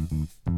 Mm-hmm.